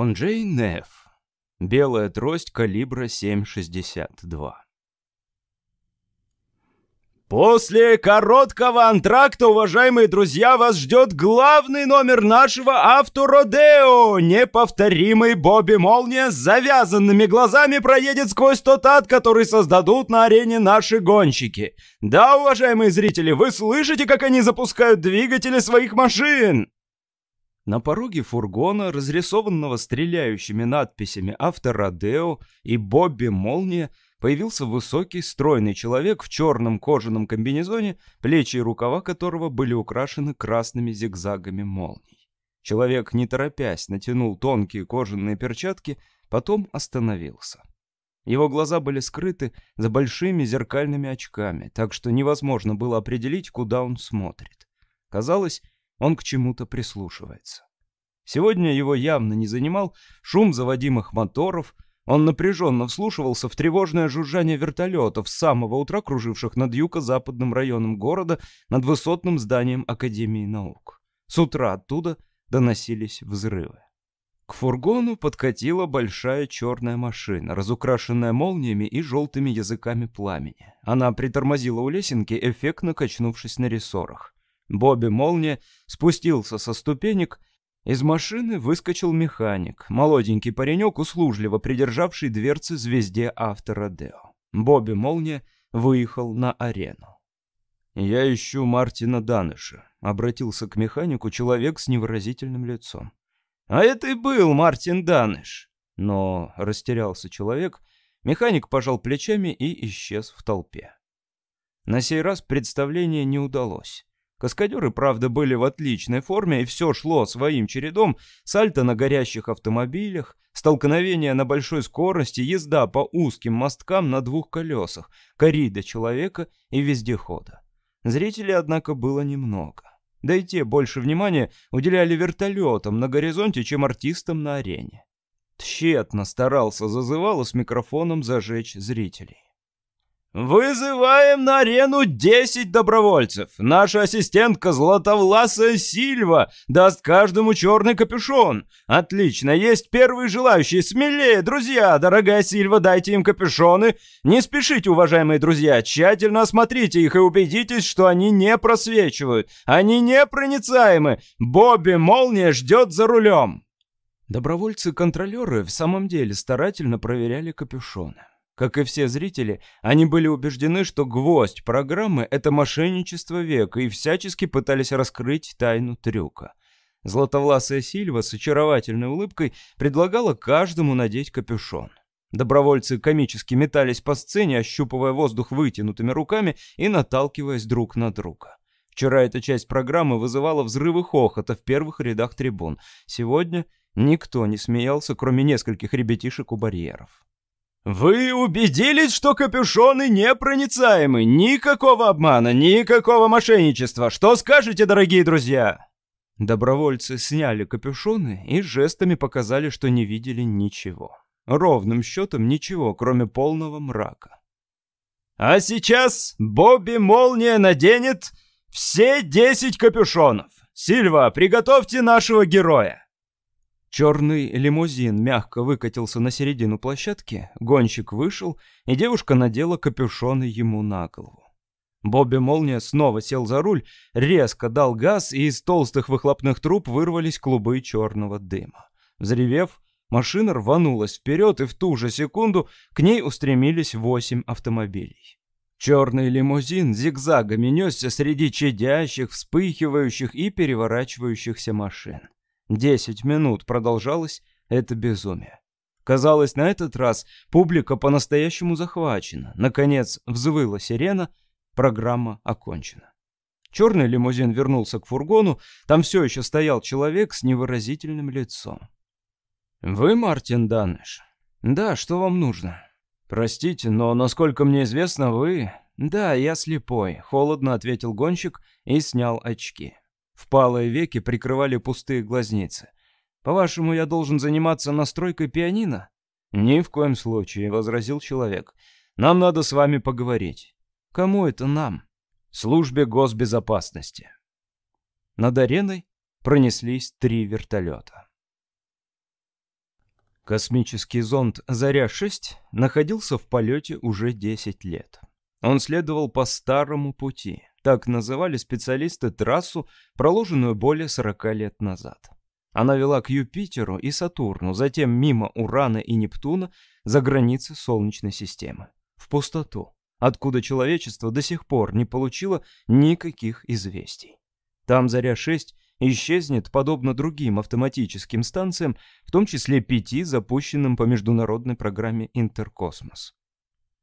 Он Джей Неф. Белая трость калибра 7,62. После короткого антракта, уважаемые друзья, вас ждет главный номер нашего автородео. Неповторимый Бобби Молния с завязанными глазами проедет сквозь тот ад, который создадут на арене наши гонщики. Да, уважаемые зрители, вы слышите, как они запускают двигатели своих машин? На пороге фургона, разрисованного стреляющими надписями «Автородео» и «Бобби Молния», появился высокий, стройный человек в черном кожаном комбинезоне, плечи и рукава которого были украшены красными зигзагами молний. Человек, не торопясь, натянул тонкие кожаные перчатки, потом остановился. Его глаза были скрыты за большими зеркальными очками, так что невозможно было определить, куда он смотрит. Казалось, он к чему-то прислушивается. Сегодня его явно не занимал шум заводимых моторов — он напряженно вслушивался в тревожное жужжание вертолетов с самого утра круживших над юго-западным районом города над высотным зданием Академии наук. С утра оттуда доносились взрывы. К фургону подкатила большая черная машина, разукрашенная молниями и желтыми языками пламени. Она притормозила у лесенки, эффектно качнувшись на рессорах. Бобби Молния спустился со ступенек из машины выскочил механик, молоденький паренек, услужливо придержавший дверцы звезде автородео. Бобби Молния выехал на арену. «Я ищу Мартина Даныша», — обратился к механику человек с невыразительным лицом. «А это и был Мартин Даныш!» Но растерялся человек, механик пожал плечами и исчез в толпе. На сей раз представление не удалось. Каскадеры, правда, были в отличной форме, и все шло своим чередом. Сальто на горящих автомобилях, столкновение на большой скорости, езда по узким мосткам на двух колесах, корида человека и вездехода. Зрителей, однако, было немного. Да и те больше внимания уделяли вертолетам на горизонте, чем артистам на арене. Тщетно старался зазывало с микрофоном зажечь зрителей. «Вызываем на арену 10 добровольцев. Наша ассистентка Златовласая Сильва даст каждому черный капюшон. Отлично, есть первые желающие. Смелее, друзья, дорогая Сильва, дайте им капюшоны. Не спешите, уважаемые друзья, тщательно осмотрите их и убедитесь, что они не просвечивают. Они непроницаемы. Бобби Молния ждет за рулем». Добровольцы-контролеры в самом деле старательно проверяли капюшоны. Как и все зрители, они были убеждены, что гвоздь программы — это мошенничество века, и всячески пытались раскрыть тайну трюка. Златовласая Сильва с очаровательной улыбкой предлагала каждому надеть капюшон. Добровольцы комически метались по сцене, ощупывая воздух вытянутыми руками и наталкиваясь друг на друга. Вчера эта часть программы вызывала взрывы хохота в первых рядах трибун. Сегодня никто не смеялся, кроме нескольких ребятишек у барьеров. «Вы убедились, что капюшоны непроницаемы? Никакого обмана, никакого мошенничества! Что скажете, дорогие друзья?» Добровольцы сняли капюшоны и жестами показали, что не видели ничего. Ровным счетом ничего, кроме полного мрака. «А сейчас Бобби Молния наденет все десять капюшонов! Сильва, приготовьте нашего героя!» Черный лимузин мягко выкатился на середину площадки, гонщик вышел, и девушка надела капюшон ему на голову. Бобби Молния снова сел за руль, резко дал газ, и из толстых выхлопных труб вырвались клубы черного дыма. Взревев, машина рванулась вперед, и в ту же секунду к ней устремились восемь автомобилей. Черный лимузин зигзагами несся среди чадящих, вспыхивающих и переворачивающихся машин. Десять минут продолжалось это безумие. Казалось, на этот раз публика по-настоящему захвачена. Наконец взвыла сирена, программа окончена. Черный лимузин вернулся к фургону, там все еще стоял человек с невыразительным лицом. «Вы Мартин Даныш?» «Да, что вам нужно?» «Простите, но, насколько мне известно, вы...» «Да, я слепой», — холодно ответил гонщик и снял очки. Впалые веки прикрывали пустые глазницы. «По-вашему, я должен заниматься настройкой пианино?» «Ни в коем случае», — возразил человек. «Нам надо с вами поговорить». «Кому это нам?» «Службе госбезопасности». Над ареной пронеслись три вертолета. Космический зонд «Заря-6» находился в полете уже 10 лет. Он следовал по старому пути. Так называли специалисты трассу, проложенную более 40 лет назад. Она вела к Юпитеру и Сатурну, затем мимо Урана и Нептуна за границы Солнечной системы, в пустоту, откуда человечество до сих пор не получило никаких известий. Там Заря-6 исчезнет подобно другим автоматическим станциям, в том числе пяти, запущенным по международной программе «Интеркосмос».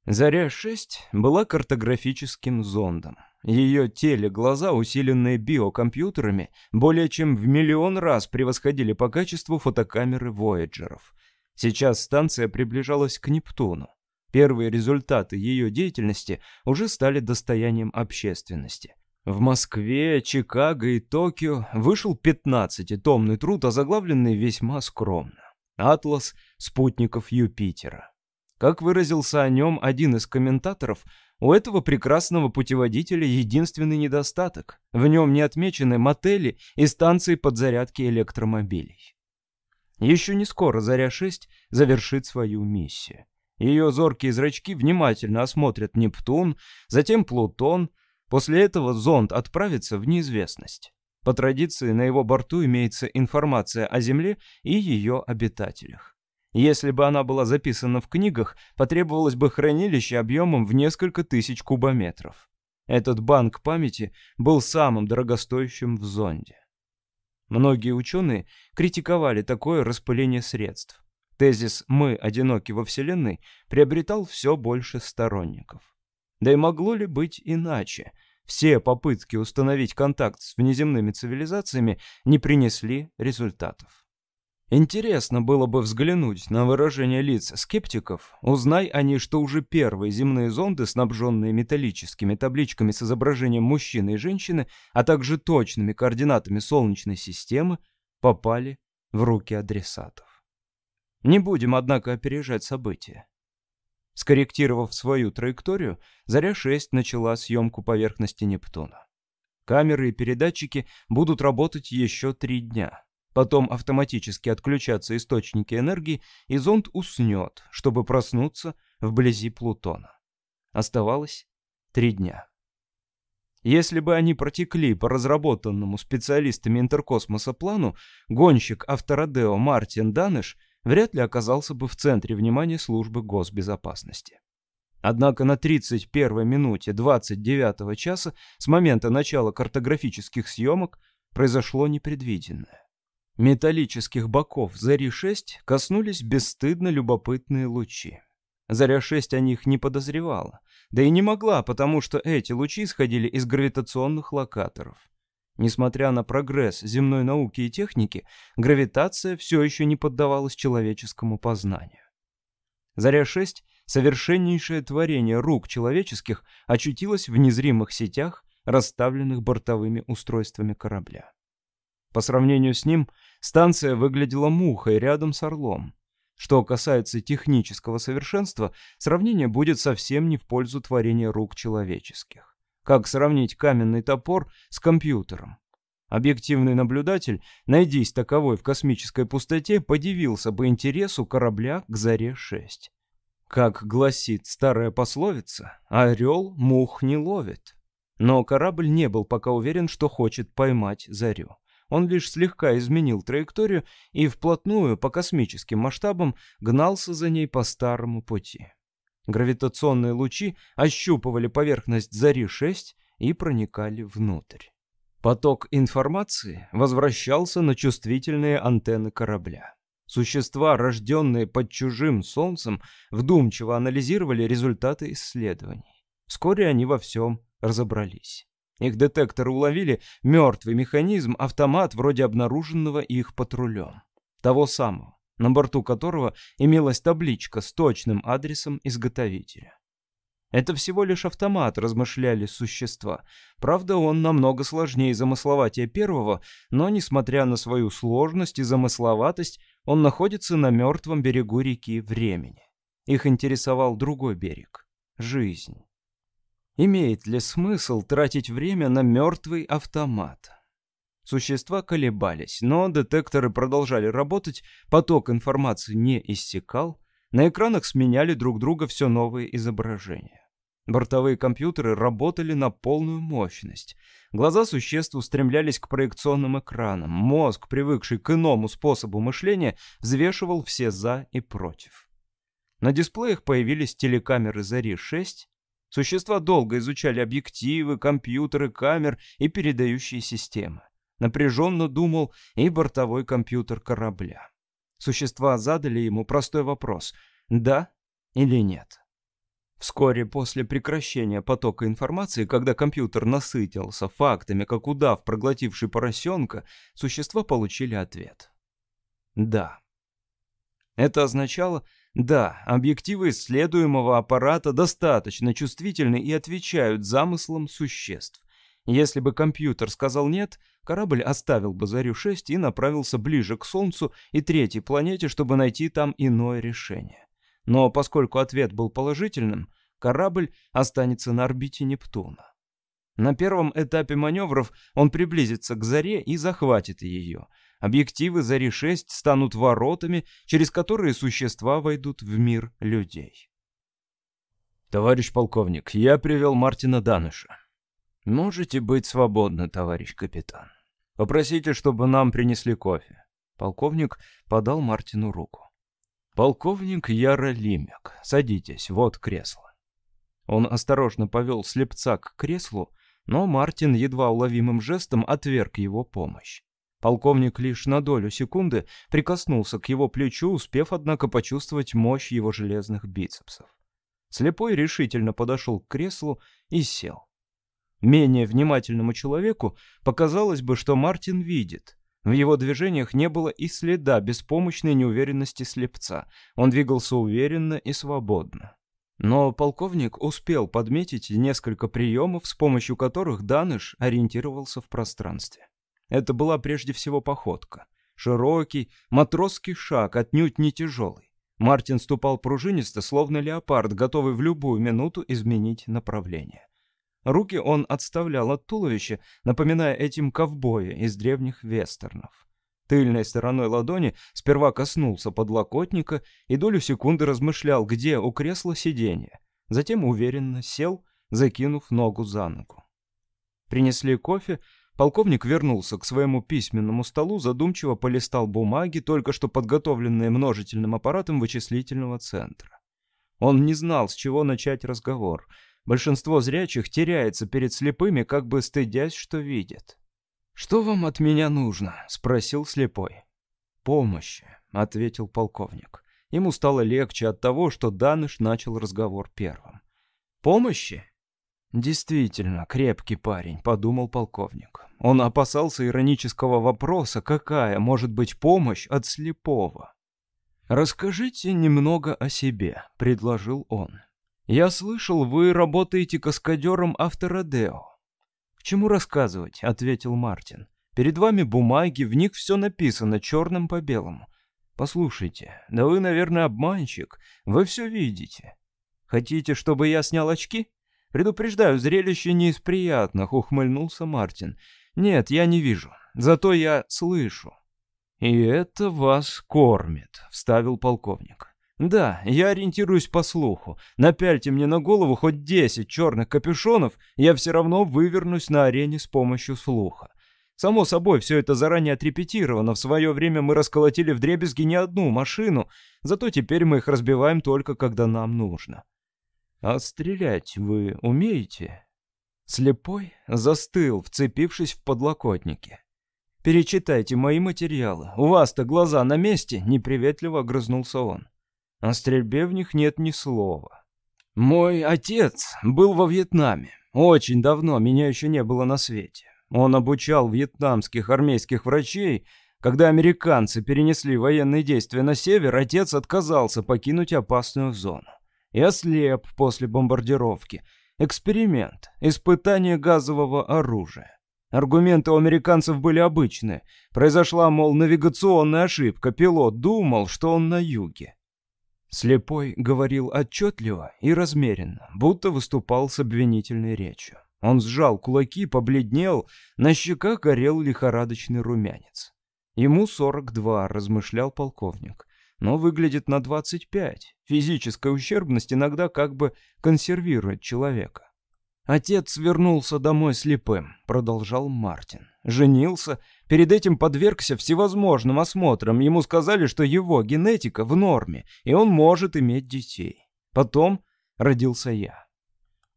Заря-6 была картографическим зондом. Ее телеглаза, усиленные биокомпьютерами, более чем в миллион раз превосходили по качеству фотокамеры Вояджеров. Сейчас станция приближалась к Нептуну. Первые результаты ее деятельности уже стали достоянием общественности. В Москве, Чикаго и Токио вышел 15-томный труд, озаглавленный весьма скромно. «Атлас спутников Юпитера». Как выразился о нем один из комментаторов, у этого прекрасного путеводителя единственный недостаток. В нем не отмечены мотели и станции подзарядки электромобилей. Еще не скоро Заря-6 завершит свою миссию. Ее зоркие зрачки внимательно осмотрят Нептун, затем Плутон — После этого зонд отправится в неизвестность. По традиции на его борту имеется информация о Земле и ее обитателях. Если бы она была записана в книгах, потребовалось бы хранилище объемом в несколько тысяч кубометров. Этот банк памяти был самым дорогостоящим в зонде. Многие ученые критиковали такое распыление средств. Тезис «мы одиноки во Вселенной» приобретал все больше сторонников. Да и могло ли быть иначе? Все попытки установить контакт с внеземными цивилизациями не принесли результатов. Интересно было бы взглянуть на выражение лиц скептиков, узнай они, что уже первые земные зонды, снабженные металлическими табличками с изображением мужчины и женщины, а также точными координатами Солнечной системы, попали в руки адресатов. Не будем, однако, опережать события. Скорректировав свою траекторию, Заря-6 начала съемку поверхности Нептуна. Камеры и передатчики будут работать еще три дня. Потом автоматически отключатся источники энергии, и зонд уснет, чтобы проснуться вблизи Плутона. Оставалось три дня. Если бы они протекли по разработанному специалистами интеркосмоса плану, гонщик авторадео Мартин Даныш вряд ли оказался бы в центре внимания службы госбезопасности. Однако на 31 минуте 29 часа с момента начала картографических съемок произошло непредвиденное. Металлических боков Зари-6 коснулись бесстыдно любопытные лучи. Заря-6 о них не подозревала, да и не могла, потому что эти лучи исходили из гравитационных локаторов. Несмотря на прогресс земной науки и техники, гравитация все еще не поддавалась человеческому познанию. Заря-6, совершеннейшее творение рук человеческих, очутилась в незримых сетях, расставленных бортовыми устройствами корабля. По сравнению с ним, станция выглядела мухой рядом с орлом. Что касается технического совершенства, сравнение будет совсем не в пользу творения рук человеческих. Как сравнить каменный топор с компьютером? Объективный наблюдатель, найдись таковой в космической пустоте, подивился бы интересу корабля к Заре-6. Как гласит старая пословица, орел мух не ловит. Но корабль не был пока уверен, что хочет поймать Зарю. Он лишь слегка изменил траекторию и вплотную по космическим масштабам гнался за ней по старому пути. Гравитационные лучи ощупывали поверхность Зари-6 и проникали внутрь. Поток информации возвращался на чувствительные антенны корабля. Существа, рожденные под чужим солнцем, вдумчиво анализировали результаты исследований. Вскоре они во всем разобрались. Их детекторы уловили мертвый механизм, автомат вроде обнаруженного их патрулем. Того самого, на борту которого имелась табличка с точным адресом изготовителя. Это всего лишь автомат, размышляли существа. Правда, он намного сложнее и замысловатее первого, но, несмотря на свою сложность и замысловатость, он находится на мертвом берегу реки времени. Их интересовал другой берег — жизнь. Имеет ли смысл тратить время на мертвый автомат? Существа колебались, но детекторы продолжали работать, поток информации не иссякал, на экранах сменяли друг друга все новые изображения. Бортовые компьютеры работали на полную мощность. Глаза существ устремлялись к проекционным экранам. Мозг, привыкший к иному способу мышления, взвешивал все «за» и «против». На дисплеях появились телекамеры «Зари-6». Существа долго изучали объективы, компьютеры, камер и передающие системы. Напряженно думал и бортовой компьютер корабля. Существа задали ему простой вопрос «да» или «нет». Вскоре после прекращения потока информации, когда компьютер насытился фактами, как удав, проглотивший поросенка, существа получили ответ. «Да». Это означало, да, объективы исследуемого аппарата достаточно чувствительны и отвечают замыслам существ. Если бы компьютер сказал «нет», корабль оставил бы Зарю-6 и направился ближе к Солнцу и третьей планете, чтобы найти там иное решение. Но поскольку ответ был положительным, корабль останется на орбите Нептуна. На первом этапе маневров он приблизится к Заре и захватит ее. Объективы Зари-6 станут воротами, через которые существа войдут в мир людей. «Товарищ полковник, я привел Мартина Даныша», «Можете быть свободны, товарищ капитан. Попросите, чтобы нам принесли кофе». Полковник подал Мартину руку. «Полковник Яра Лимек, садитесь, вот кресло». Он осторожно повел слепца к креслу, но Мартин едва уловимым жестом отверг его помощь. Полковник лишь на долю секунды прикоснулся к его плечу, успев, однако, почувствовать мощь его железных бицепсов. Слепой решительно подошел к креслу и сел. Менее внимательному человеку показалось бы, что Мартин видит. В его движениях не было и следа беспомощной неуверенности слепца. Он двигался уверенно и свободно. Но полковник успел подметить несколько приемов, с помощью которых Даныш ориентировался в пространстве. Это была прежде всего походка. Широкий, матросский шаг, отнюдь не тяжелый. Мартин ступал пружинисто, словно леопард, готовый в любую минуту изменить направление. Руки он отставлял от туловища, напоминая этим ковбоя из древних вестернов. Тыльной стороной ладони сперва коснулся подлокотника и долю секунды размышлял, где у кресла сиденье. Затем уверенно сел, закинув ногу за ногу. Принесли кофе, полковник вернулся к своему письменному столу, задумчиво полистал бумаги, только что подготовленные множительным аппаратом вычислительного центра. Он не знал, с чего начать разговор — Большинство зрячих теряется перед слепыми, как бы стыдясь, что видит. «Что вам от меня нужно?» — спросил слепой. «Помощи», — ответил полковник. Ему стало легче от того, что Даныш начал разговор первым. «Помощи?» «Действительно, крепкий парень», — подумал полковник. Он опасался иронического вопроса, какая может быть помощь от слепого. «Расскажите немного о себе», — предложил он. «Я слышал, вы работаете каскадером автородео». «К чему рассказывать?» — ответил Мартин. «Перед вами бумаги, в них все написано черным по белому. Послушайте, да вы, наверное, обманщик. Вы все видите. Хотите, чтобы я снял очки? Предупреждаю, зрелище не из приятных», — ухмыльнулся Мартин. «Нет, я не вижу. Зато я слышу». «И это вас кормит», — вставил полковник. Да, я ориентируюсь по слуху. Напяльте мне на голову хоть десять черных капюшонов, я все равно вывернусь на арене с помощью слуха. Само собой, все это заранее отрепетировано. В свое время мы расколотили в дребезги не одну машину, зато теперь мы их разбиваем только, когда нам нужно. А стрелять вы умеете? Слепой застыл, вцепившись в подлокотники. «Перечитайте мои материалы. У вас-то глаза на месте?» — неприветливо огрызнулся он. О стрельбе в них нет ни слова. Мой отец был во Вьетнаме. Очень давно, меня еще не было на свете. Он обучал вьетнамских армейских врачей. Когда американцы перенесли военные действия на север, отец отказался покинуть опасную зону. Я слеп после бомбардировки. Эксперимент. Испытание газового оружия. Аргументы у американцев были обычные. Произошла, мол, навигационная ошибка. Пилот думал, что он на юге. Слепой говорил отчетливо и размеренно, будто выступал с обвинительной речью. Он сжал кулаки, побледнел, на щеках горел лихорадочный румянец. Ему 42, размышлял полковник, но выглядит на 25. Физическая ущербность иногда как бы консервирует человека. Отец вернулся домой слепым, продолжал Мартин. Женился, перед этим подвергся всевозможным осмотрам. Ему сказали, что его генетика в норме, и он может иметь детей. Потом родился я.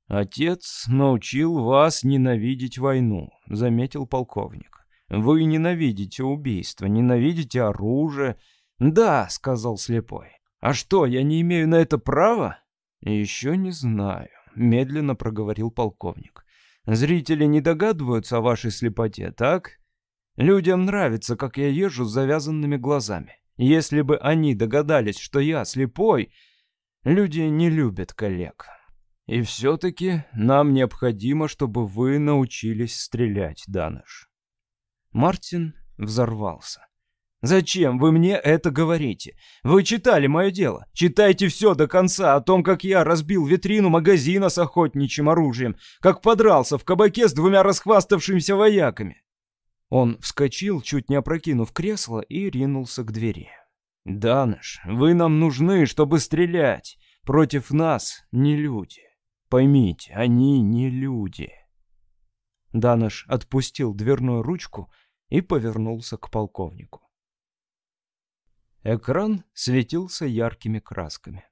«Отец научил вас ненавидеть войну», — заметил полковник. «Вы ненавидите убийство, ненавидите оружие». «Да», — сказал слепой. «А что, я не имею на это права?» «Еще не знаю», — медленно проговорил полковник. «Зрители не догадываются о вашей слепоте, так? Людям нравится, как я езжу с завязанными глазами. Если бы они догадались, что я слепой, люди не любят коллег». И все-таки нам необходимо, чтобы вы научились стрелять, Даныш. Мартин взорвался. «Зачем вы мне это говорите? Вы читали мое дело. Читайте все до конца о том, как я разбил витрину магазина с охотничьим оружием, как подрался в кабаке с двумя расхваставшимися вояками». Он вскочил, чуть не опрокинув кресло, и ринулся к двери. «Даныш, вы нам нужны, чтобы стрелять. Против нас не люди». Поймите, они не люди. Даныш отпустил дверную ручку и повернулся к полковнику. Экран светился яркими красками.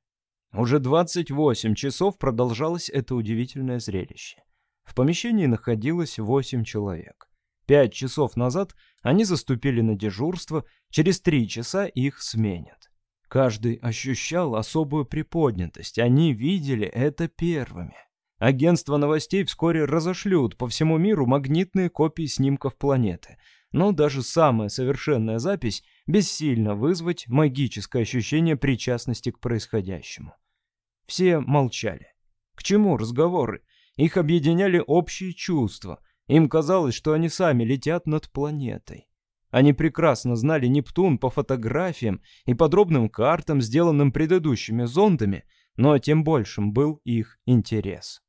Уже 28 часов продолжалось это удивительное зрелище. В помещении находилось 8 человек. Пять часов назад они заступили на дежурство, через три часа их сменят. Каждый ощущал особую приподнятость, они видели это первыми. Агентства новостей вскоре разошлют по всему миру магнитные копии снимков планеты. Но даже самая совершенная запись бессильно вызвать магическое ощущение причастности к происходящему. Все молчали. К чему разговоры? Их объединяли общие чувства. Им казалось, что они сами летят над планетой. Они прекрасно знали Нептун по фотографиям и подробным картам, сделанным предыдущими зондами, но тем большим был их интерес.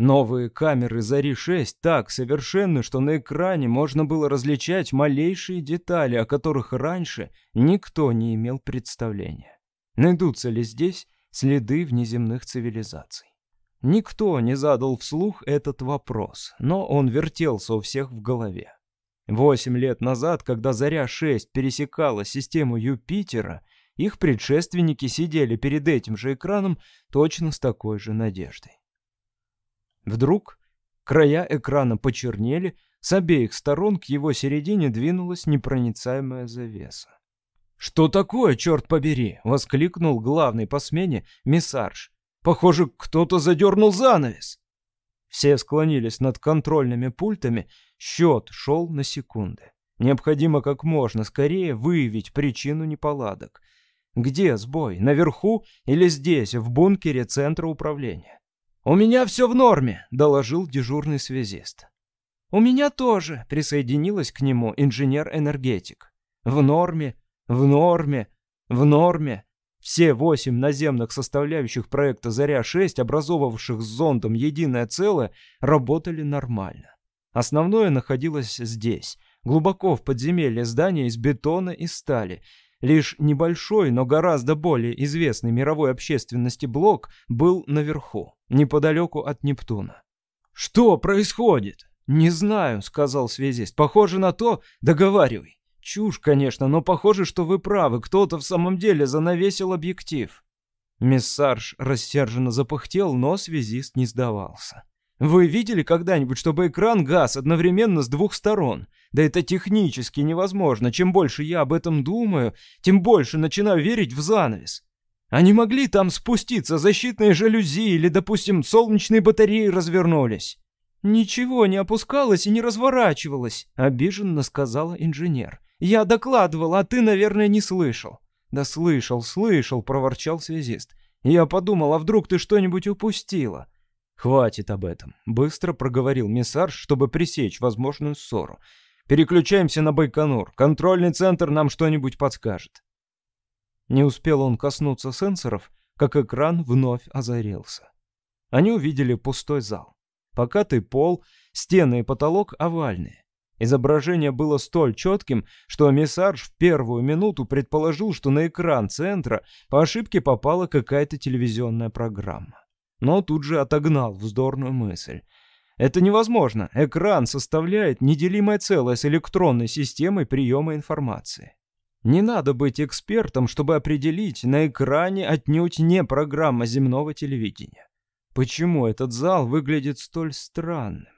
Новые камеры Зари-6 так совершенны, что на экране можно было различать малейшие детали, о которых раньше никто не имел представления. Найдутся ли здесь следы внеземных цивилизаций? Никто не задал вслух этот вопрос, но он вертелся у всех в голове. Восемь лет назад, когда Заря-6 пересекала систему Юпитера, их предшественники сидели перед этим же экраном точно с такой же надеждой. Вдруг края экрана почернели, с обеих сторон к его середине двинулась непроницаемая завеса. «Что такое, черт побери?» — воскликнул главный по смене миссарж. «Похоже, кто-то задернул занавес!» Все склонились над контрольными пультами, счет шел на секунды. Необходимо как можно скорее выявить причину неполадок. Где сбой? Наверху или здесь, в бункере центра управления? «У меня все в норме», — доложил дежурный связист. «У меня тоже», — присоединилась к нему инженер-энергетик. «В норме, в норме, в норме», все восемь наземных составляющих проекта «Заря-6», образовавших с зондом единое целое, работали нормально. Основное находилось здесь, глубоко в подземелье здания из бетона и стали. Лишь небольшой, но гораздо более известный мировой общественности блок был наверху, неподалеку от Нептуна. «Что происходит?» «Не знаю», — сказал связист. «Похоже на то, договаривай». Чушь, конечно, но похоже, что вы правы. Кто-то в самом деле занавесил объектив. Миссарж рассерженно запыхтел, но связист не сдавался. Вы видели когда-нибудь, чтобы экран гас одновременно с двух сторон? Да это технически невозможно. Чем больше я об этом думаю, тем больше начинаю верить в занавес. Они могли там спуститься, защитные жалюзи или, допустим, солнечные батареи развернулись. «Ничего не опускалось и не разворачивалось», — обиженно сказала инженер. «Я докладывал, а ты, наверное, не слышал». «Да слышал, слышал», — проворчал связист. «Я подумал, а вдруг ты что-нибудь упустила?» «Хватит об этом», — быстро проговорил миссарж, чтобы пресечь возможную ссору. «Переключаемся на Байконур. Контрольный центр нам что-нибудь подскажет». Не успел он коснуться сенсоров, как экран вновь озарился. Они увидели пустой зал. Покатый пол, стены и потолок овальные. Изображение было столь четким, что Мессарж в первую минуту предположил, что на экран центра по ошибке попала какая-то телевизионная программа. Но тут же отогнал вздорную мысль. Это невозможно. Экран составляет неделимое целое с электронной системой приема информации. Не надо быть экспертом, чтобы определить, на экране отнюдь не программа земного телевидения. Почему этот зал выглядит столь странным?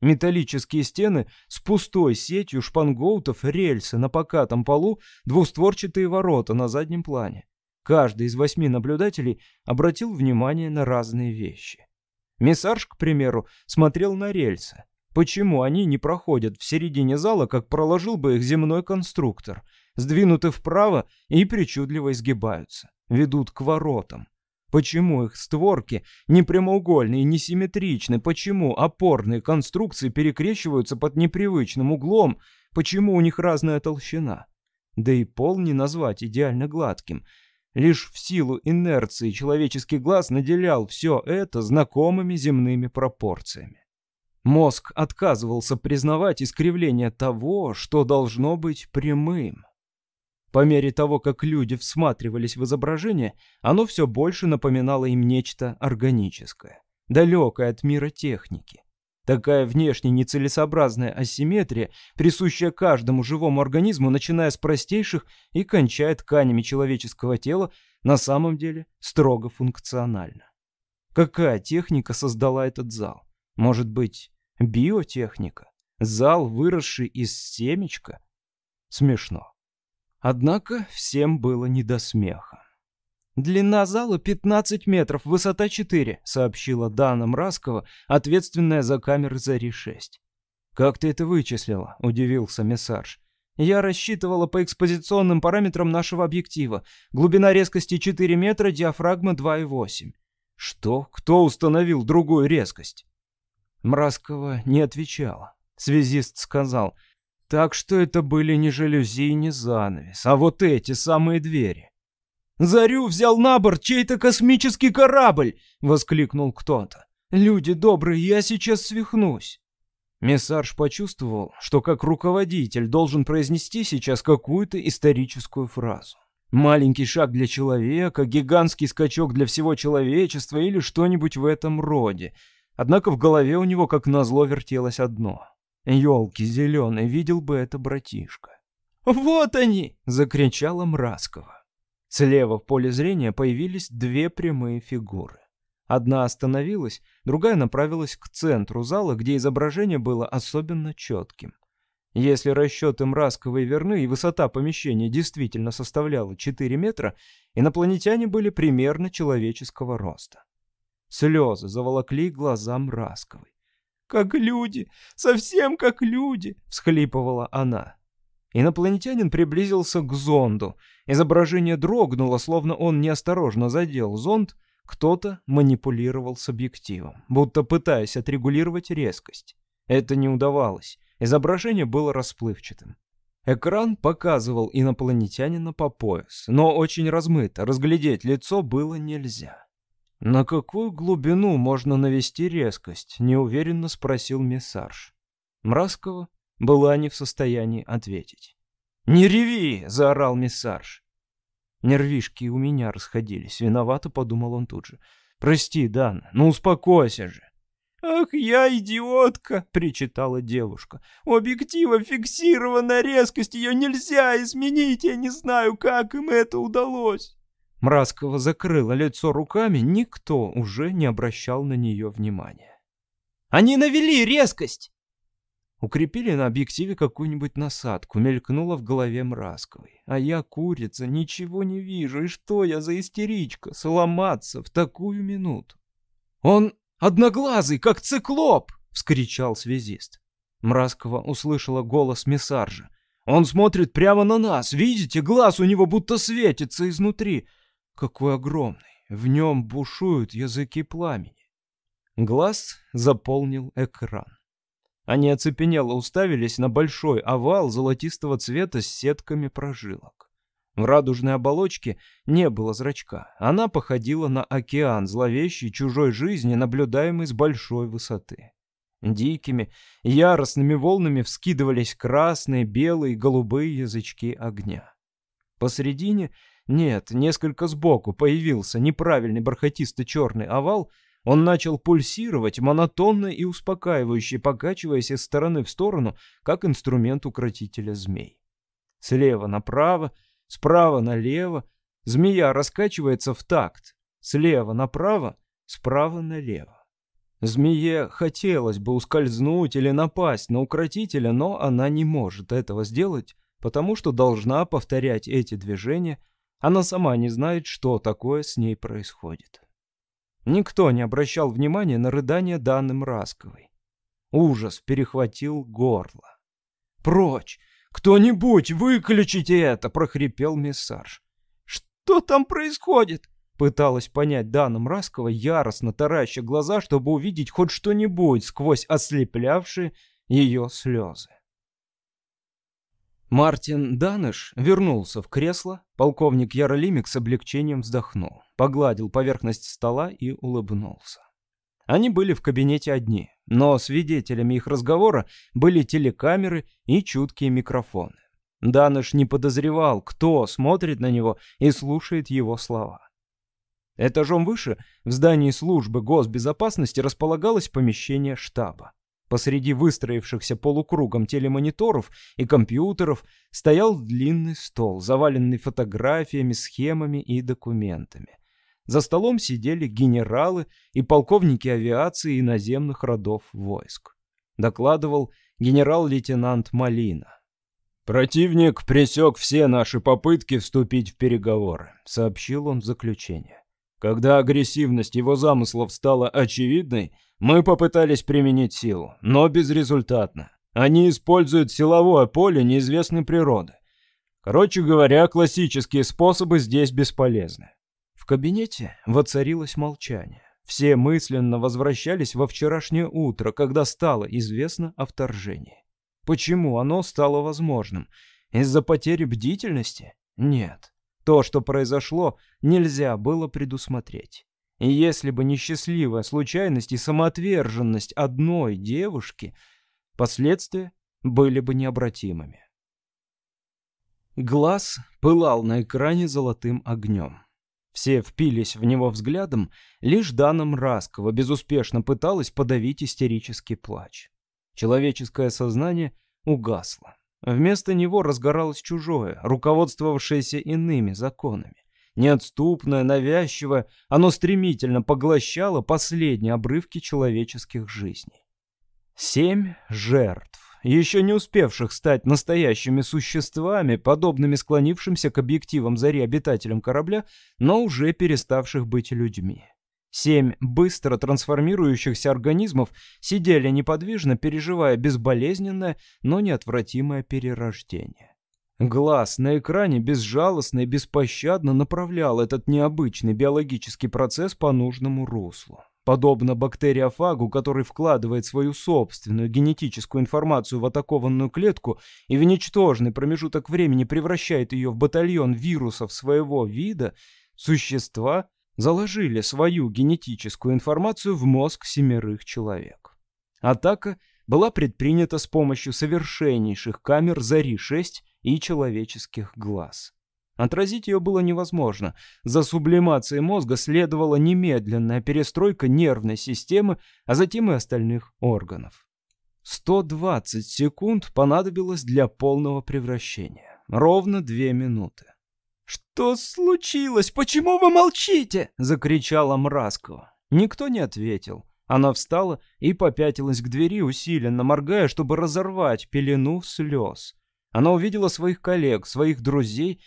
Металлические стены с пустой сетью шпангоутов, рельсы на покатом полу, двустворчатые ворота на заднем плане. Каждый из восьми наблюдателей обратил внимание на разные вещи. Мессарж, к примеру, смотрел на рельсы. Почему они не проходят в середине зала, как проложил бы их земной конструктор, сдвинуты вправо и причудливо изгибаются, ведут к воротам? Почему их створки не прямоугольные не симметричны? Почему опорные конструкции перекрещиваются под непривычным углом? Почему у них разная толщина? Да и пол не назвать идеально гладким. Лишь в силу инерции человеческий глаз наделял все это знакомыми земными пропорциями. Мозг отказывался признавать искривление того, что должно быть прямым. По мере того, как люди всматривались в изображение, оно все больше напоминало им нечто органическое, далекое от мира техники. Такая внешне нецелесообразная асимметрия, присущая каждому живому организму, начиная с простейших и кончая тканями человеческого тела, на самом деле строго функциональна. Какая техника создала этот зал? Может быть, биотехника? Зал, выросший из семечка? Смешно. Однако всем было не до смеха. «Длина зала 15 метров, высота 4», — сообщила Дана Мраскова, ответственная за камеры Зари-6. «Как ты это вычислила?» — удивился Мессарж. «Я рассчитывала по экспозиционным параметрам нашего объектива. Глубина резкости 4 метра, диафрагма 2,8». «Что? Кто установил другую резкость?» Мраскова не отвечала. Связист сказал — так что это были не жалюзи и не занавес, а вот эти самые двери. «Зарю взял на борт чей-то космический корабль!» — воскликнул кто-то. «Люди добрые, я сейчас свихнусь!» Мессарж почувствовал, что как руководитель должен произнести сейчас какую-то историческую фразу. Маленький шаг для человека, гигантский скачок для всего человечества или что-нибудь в этом роде. Однако в голове у него как назло вертелось одно — Ёлки зеленые, видел бы это братишка. «Вот они!» — закричала Мраскова. Слева в поле зрения появились две прямые фигуры. Одна остановилась, другая направилась к центру зала, где изображение было особенно четким. Если расчеты Мрасковой верны и высота помещения действительно составляла 4 метра, инопланетяне были примерно человеческого роста. Слезы заволокли глаза Мрасковой. «Как люди! Совсем как люди!» — всхлипывала она. Инопланетянин приблизился к зонду. Изображение дрогнуло, словно он неосторожно задел зонд. Кто-то манипулировал с объективом, будто пытаясь отрегулировать резкость. Это не удавалось. Изображение было расплывчатым. Экран показывал инопланетянина по пояс, но очень размыто, разглядеть лицо было нельзя. «На какую глубину можно навести резкость?» — неуверенно спросил Мессарж. Мраскова была не в состоянии ответить. «Не реви!» — заорал Мессарж. Нервишки у меня расходились. Виновато подумал он тут же. «Прости, Дан, ну успокойся же!» «Ах, я идиотка!» — причитала девушка. «У объектива фиксирована резкость, ее нельзя изменить, я не знаю, как им это удалось!» Мраскова закрыла лицо руками, никто уже не обращал на нее внимания. «Они навели резкость!» Укрепили на объективе какую-нибудь насадку, мелькнуло в голове Мрасковой. А я, курица, ничего не вижу, и что я за истеричка, сломаться в такую минуту? «Он одноглазый, как циклоп!» — вскричал связист. Мраскова услышала голос Мессаржа. «Он смотрит прямо на нас, видите, глаз у него будто светится изнутри. Какой огромный! В нем бушуют языки пламени. Глаз заполнил экран. Они оцепенело уставились на большой овал золотистого цвета с сетками прожилок. В радужной оболочке не было зрачка. Она походила на океан зловещей чужой жизни, наблюдаемый с большой высоты. Дикими, яростными волнами вскидывались красные, белые, голубые язычки огня. Посредине, нет, несколько сбоку появился неправильный бархатисто-черный овал, он начал пульсировать монотонно и успокаивающе, покачиваясь из стороны в сторону, как инструмент укротителя змей. Слева направо, справа налево, змея раскачивается в такт, слева направо, справа налево. Змее хотелось бы ускользнуть или напасть на укротителя, но она не может этого сделать, потому что должна повторять эти движения, она сама не знает, что такое с ней происходит. Никто не обращал внимания на рыдание данным Расковой. Ужас перехватил горло. «Прочь! Кто-нибудь выключите это!» — прохрипел миссарж. «Что там происходит?» Пыталась понять Дана Мраскова, яростно тараща глаза, чтобы увидеть хоть что-нибудь сквозь ослеплявшие ее слезы. Мартин Даныш вернулся в кресло. Полковник Яролимик с облегчением вздохнул, погладил поверхность стола и улыбнулся. Они были в кабинете одни, но свидетелями их разговора были телекамеры и чуткие микрофоны. Даныш не подозревал, кто смотрит на него и слушает его слова. Этажом выше, в здании службы госбезопасности, располагалось помещение штаба. Посреди выстроившихся полукругом телемониторов и компьютеров стоял длинный стол, заваленный фотографиями, схемами и документами. За столом сидели генералы и полковники авиации и наземных родов войск. Докладывал генерал-лейтенант Малина. «Противник пресек все наши попытки вступить в переговоры», — сообщил он в заключение. Когда агрессивность его замыслов стала очевидной, мы попытались применить силу, но безрезультатно. Они используют силовое поле неизвестной природы. Короче говоря, классические способы здесь бесполезны. В кабинете воцарилось молчание. Все мысленно возвращались во вчерашнее утро, когда стало известно о вторжении. Почему оно стало возможным? Из-за потери бдительности? Нет. То, что произошло, нельзя было предусмотреть. И если бы не счастливая случайность и самоотверженность одной девушки, последствия были бы необратимыми. Глаз пылал на экране золотым огнем. Все впились в него взглядом, лишь Дана Мраскова безуспешно пыталась подавить истерический плач. Человеческое сознание угасло. Вместо него разгоралось чужое, руководствовавшееся иными законами. Неотступное, навязчивое, оно стремительно поглощало последние обрывки человеческих жизней. Семь жертв, еще не успевших стать настоящими существами, подобными склонившимся к объективам зари обитателям корабля, но уже переставших быть людьми. Семь быстро трансформирующихся организмов сидели неподвижно, переживая безболезненное, но неотвратимое перерождение. Глаз на экране безжалостно и беспощадно направлял этот необычный биологический процесс по нужному руслу. Подобно бактериофагу, который вкладывает свою собственную генетическую информацию в атакованную клетку и в ничтожный промежуток времени превращает ее в батальон вирусов своего вида, существа заложили свою генетическую информацию в мозг семерых человек. Атака была предпринята с помощью совершеннейших камер Зари-6 и человеческих глаз. Отразить ее было невозможно. За сублимацией мозга следовала немедленная перестройка нервной системы, а затем и остальных органов. 120 секунд понадобилось для полного превращения. Ровно две минуты. «Что случилось? Почему вы молчите?» — закричала Мраскова. Никто не ответил. Она встала и попятилась к двери, усиленно моргая, чтобы разорвать пелену слез. Она увидела своих коллег, своих друзей.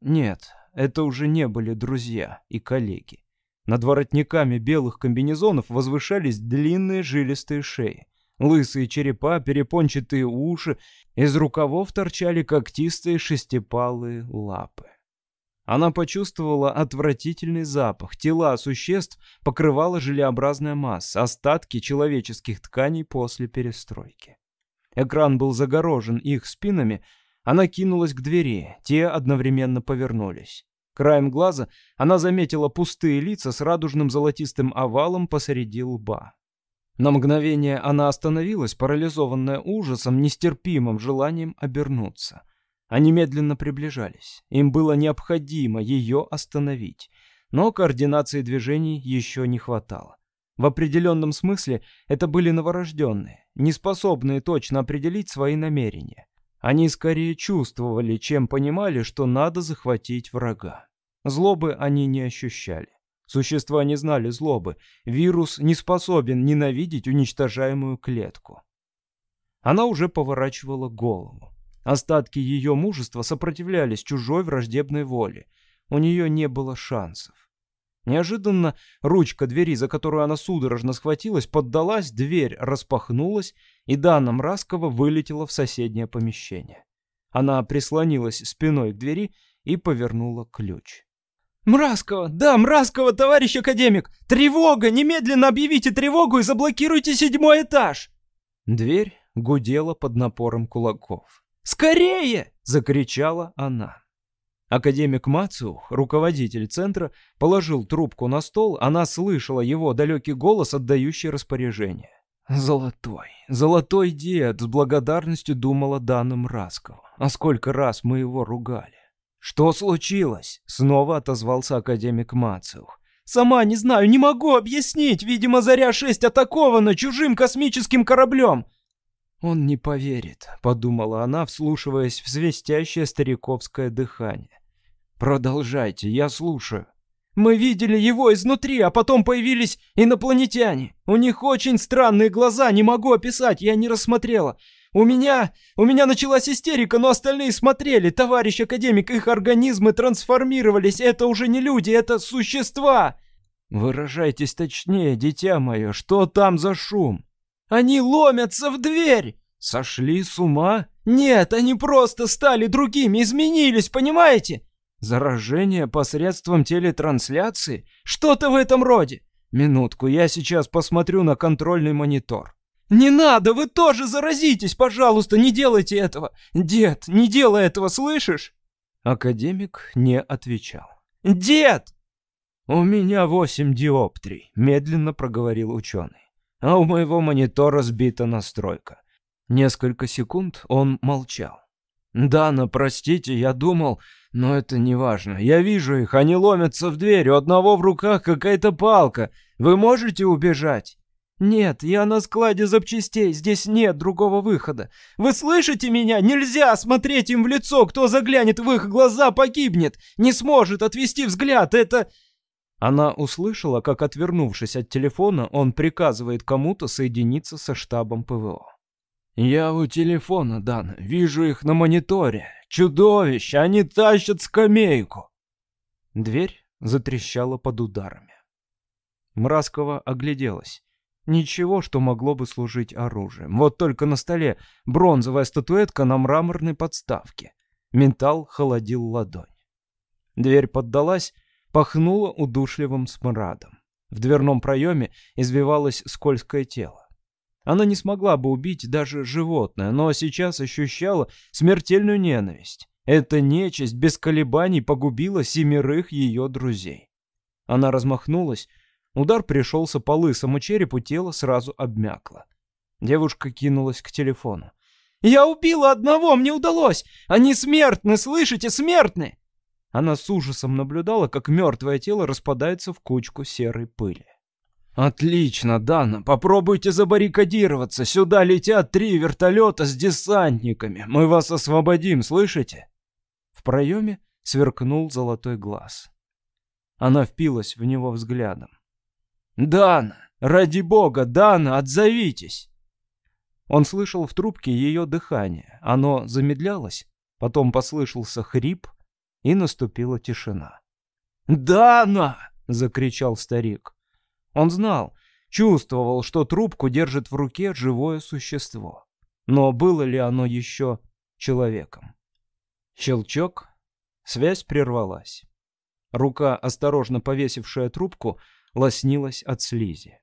Нет, это уже не были друзья и коллеги. Над воротниками белых комбинезонов возвышались длинные жилистые шеи. Лысые черепа, перепончатые уши, из рукавов торчали когтистые шестипалые лапы. Она почувствовала отвратительный запах. Тела существ покрывала желеобразная масса, остатки человеческих тканей после перестройки. Экран был загорожен их спинами. Она кинулась к двери, те одновременно повернулись. Краем глаза она заметила пустые лица с радужным золотистым овалом посреди лба. На мгновение она остановилась, парализованная ужасом, нестерпимым желанием обернуться. Они медленно приближались. Им было необходимо ее остановить. Но координации движений еще не хватало. В определенном смысле это были новорожденные, неспособные точно определить свои намерения. Они скорее чувствовали, чем понимали, что надо захватить врага. Злобы они не ощущали. Существа не знали злобы. Вирус не способен ненавидеть уничтожаемую клетку. Она уже поворачивала голову. Остатки ее мужества сопротивлялись чужой враждебной воле. У нее не было шансов. Неожиданно ручка двери, за которую она судорожно схватилась, поддалась, дверь распахнулась, и Дана Мраскова вылетела в соседнее помещение. Она прислонилась спиной к двери и повернула ключ. «Мраскова! Да, Мраскова, товарищ академик! Тревога! Немедленно объявите тревогу и заблокируйте седьмой этаж!» Дверь гудела под напором кулаков. «Скорее!» — закричала она. Академик Мацух, руководитель центра, положил трубку на стол, она слышала его далекий голос, отдающий распоряжение. «Золотой, золотой дед!» — с благодарностью думала Дана Мраскова. «А сколько раз мы его ругали!» «Что случилось?» — снова отозвался академик Мацух. «Сама не знаю, не могу объяснить. Видимо, Заря-6 атакована чужим космическим кораблем. «Он не поверит», — подумала она, вслушиваясь в свистящее стариковское дыхание. «Продолжайте, я слушаю». «Мы видели его изнутри, а потом появились инопланетяне. У них очень странные глаза, не могу описать, я не рассмотрела. У меня... у меня началась истерика, но остальные смотрели. Товарищ академик, их организмы трансформировались. Это уже не люди, это существа!» «Выражайтесь точнее, дитя мое, что там за шум?» Они ломятся в дверь!» «Сошли с ума?» «Нет, они просто стали другими, изменились, понимаете?» «Заражение посредством телетрансляции?» «Что-то в этом роде». «Минутку, я сейчас посмотрю на контрольный монитор». «Не надо, вы тоже заразитесь, пожалуйста, не делайте этого! Дед, не делай этого, слышишь?» Академик не отвечал. «Дед!» «У меня восемь диоптрий», — медленно проговорил ученый а у моего монитора сбита настройка. Несколько секунд он молчал. «Дана, простите, я думал, но это не важно. Я вижу их, они ломятся в дверь, у одного в руках какая-то палка. Вы можете убежать?» «Нет, я на складе запчастей, здесь нет другого выхода. Вы слышите меня? Нельзя смотреть им в лицо, кто заглянет в их глаза, погибнет, не сможет отвести взгляд, это...» Она услышала, как, отвернувшись от телефона, он приказывает кому-то соединиться со штабом ПВО. «Я у телефона, Дан. Вижу их на мониторе. Чудовище! Они тащат скамейку!» Дверь затрещала под ударами. Мраскова огляделась. Ничего, что могло бы служить оружием. Вот только на столе бронзовая статуэтка на мраморной подставке. Ментал холодил ладонь. Дверь поддалась, пахнуло удушливым смрадом. В дверном проеме извивалось скользкое тело. Она не смогла бы убить даже животное, но сейчас ощущала смертельную ненависть. Эта нечисть без колебаний погубила семерых ее друзей. Она размахнулась, удар пришелся по лысому черепу, тело сразу обмякло. Девушка кинулась к телефону. «Я убила одного, мне удалось! Они смертны, слышите, смертны!» Она с ужасом наблюдала, как мертвое тело распадается в кучку серой пыли. «Отлично, Дана, попробуйте забаррикадироваться. Сюда летят три вертолета с десантниками. Мы вас освободим, слышите?» В проеме сверкнул золотой глаз. Она впилась в него взглядом. «Дана, ради бога, Дана, отзовитесь!» Он слышал в трубке ее дыхание. Оно замедлялось, потом послышался хрип — и наступила тишина. «Дана!» — закричал старик. Он знал, чувствовал, что трубку держит в руке живое существо. Но было ли оно еще человеком? Щелчок, связь прервалась. Рука, осторожно повесившая трубку, лоснилась от слизи.